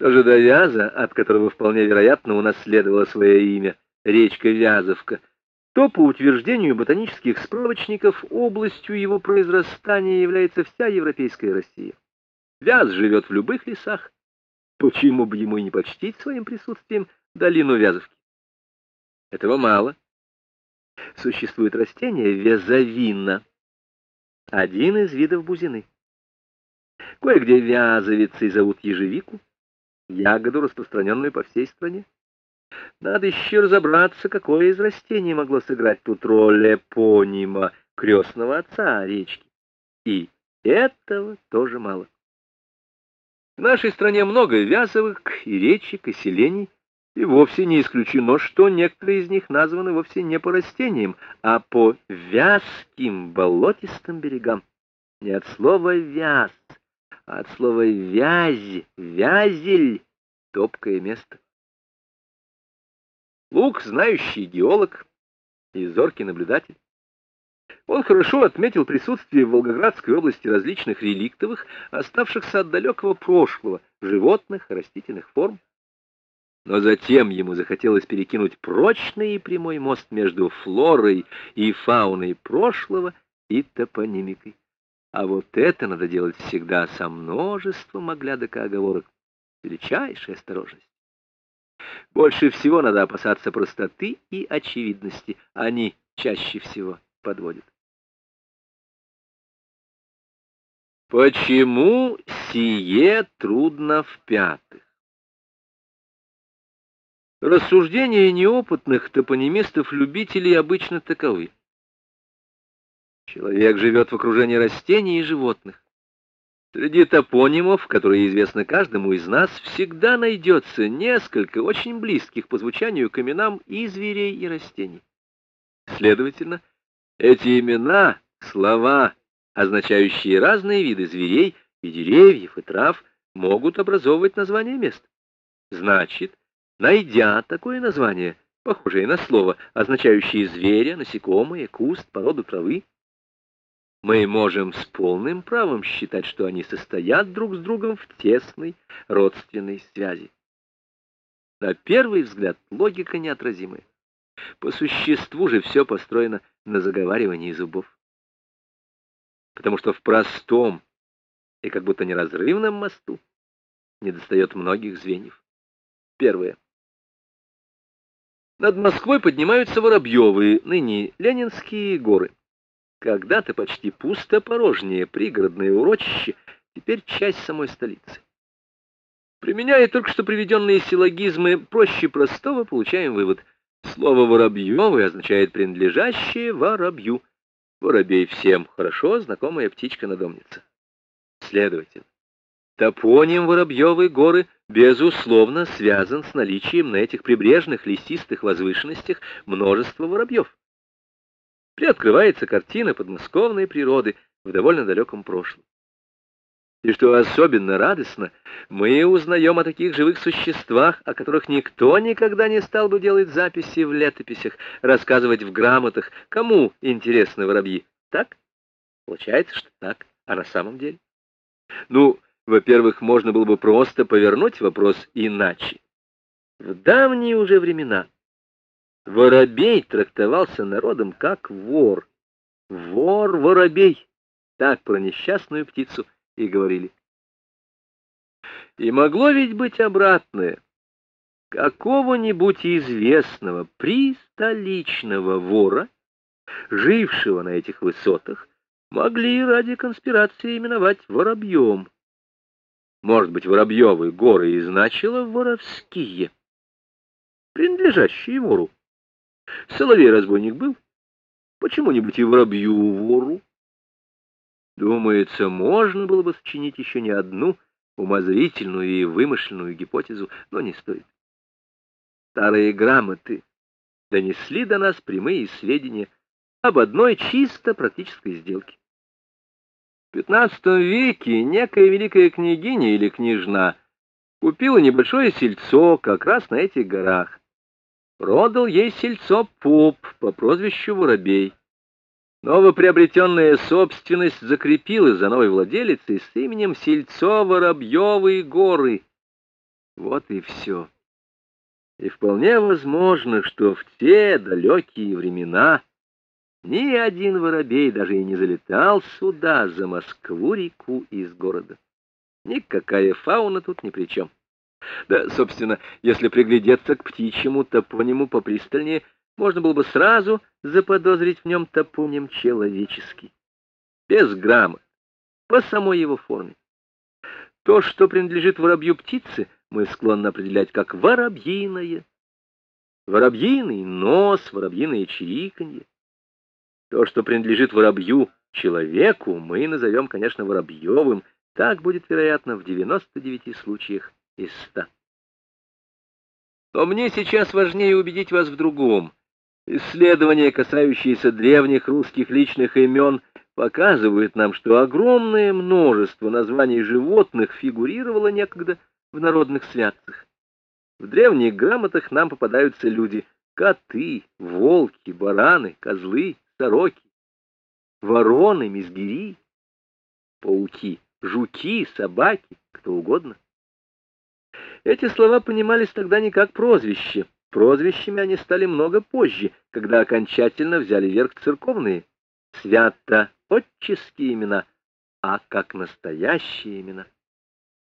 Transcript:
Что же до Вяза, от которого вполне вероятно унаследовало свое имя, речка Вязовка, то, по утверждению ботанических справочников, областью его произрастания является вся европейская Россия. Вяз живет в любых лесах. Почему бы ему и не почтить своим присутствием долину Вязовки? Этого мало. Существует растение вязовина, один из видов бузины. Кое-где вязовицей зовут ежевику, ягоду, распространенную по всей стране. Надо еще разобраться, какое из растений могло сыграть тут роль эпонима крестного отца речки. И этого тоже мало. В нашей стране много вязовых и речек, и селений, и вовсе не исключено, что некоторые из них названы вовсе не по растениям, а по вязким болотистым берегам. Не от слова «вяз», от слова «вязь», «вязель» — топкое место. Лук — знающий геолог и зоркий наблюдатель. Он хорошо отметил присутствие в Волгоградской области различных реликтовых, оставшихся от далекого прошлого, животных, растительных форм. Но затем ему захотелось перекинуть прочный и прямой мост между флорой и фауной прошлого и топонимикой. А вот это надо делать всегда со множеством оглядок и оговорок. Величайшая осторожность. Больше всего надо опасаться простоты и очевидности. Они чаще всего подводят. Почему сие трудно в пятых? Рассуждения неопытных топонимистов-любителей обычно таковы. Человек живет в окружении растений и животных. Среди топонимов, которые известны каждому из нас, всегда найдется несколько очень близких по звучанию к именам и зверей, и растений. Следовательно, эти имена, слова, означающие разные виды зверей и деревьев, и трав, могут образовывать название мест. Значит, найдя такое название, похожее на слово, означающее зверя, насекомое, куст, породу травы, мы можем с полным правом считать, что они состоят друг с другом в тесной родственной связи. На первый взгляд логика неотразимая. По существу же все построено на заговаривании зубов. Потому что в простом и как будто неразрывном мосту недостает многих звеньев. Первое. Над Москвой поднимаются Воробьевые, ныне Ленинские горы. Когда-то почти пусто-порожнее пригородное урочище, теперь часть самой столицы. Применяя только что приведенные силлогизмы, проще простого получаем вывод. Слово «воробьевый» означает «принадлежащее воробью». Воробей всем хорошо знакомая птичка-надомница. Следовательно, топоним Воробьевой горы безусловно связан с наличием на этих прибрежных лесистых возвышенностях множества воробьев приоткрывается картина подмосковной природы в довольно далеком прошлом. И что особенно радостно, мы узнаем о таких живых существах, о которых никто никогда не стал бы делать записи в летописях, рассказывать в грамотах, кому интересны воробьи. Так? Получается, что так. А на самом деле? Ну, во-первых, можно было бы просто повернуть вопрос иначе. В давние уже времена Воробей трактовался народом как вор. Вор-воробей. Так про несчастную птицу и говорили. И могло ведь быть обратное. Какого-нибудь известного пристоличного вора, жившего на этих высотах, могли ради конспирации именовать воробьем. Может быть, воробьевы горы и значило воровские, принадлежащие вору. Соловей-разбойник был? Почему-нибудь и воробью-вору? Думается, можно было бы сочинить еще не одну умозрительную и вымышленную гипотезу, но не стоит. Старые грамоты донесли до нас прямые сведения об одной чисто практической сделке. В XV веке некая великая княгиня или княжна купила небольшое сельцо как раз на этих горах продал ей сельцо поп по прозвищу Воробей. Новоприобретенная собственность закрепилась за новой владелицей с именем сельцо Воробьевые горы. Вот и все. И вполне возможно, что в те далекие времена ни один воробей даже и не залетал сюда, за Москву-реку из города. Никакая фауна тут ни при чем. Да, собственно, если приглядеться к птичьему топониму попристальнее, можно было бы сразу заподозрить в нем топоним человеческий. Без грамма, по самой его форме. То, что принадлежит воробью птицы, мы склонны определять как воробьиное. Воробьиный нос, воробьиное чириканье. То, что принадлежит воробью человеку, мы назовем, конечно, воробьевым. Так будет, вероятно, в 99 случаях из 100. Но мне сейчас важнее убедить вас в другом. Исследования, касающиеся древних русских личных имен, показывают нам, что огромное множество названий животных фигурировало некогда в народных святцах. В древних грамотах нам попадаются люди — коты, волки, бараны, козлы, сороки, вороны, мизгири, пауки, жуки, собаки, кто угодно. Эти слова понимались тогда не как прозвище. Прозвищами они стали много позже, когда окончательно взяли верх церковные, свято-отческие имена, а как настоящие имена —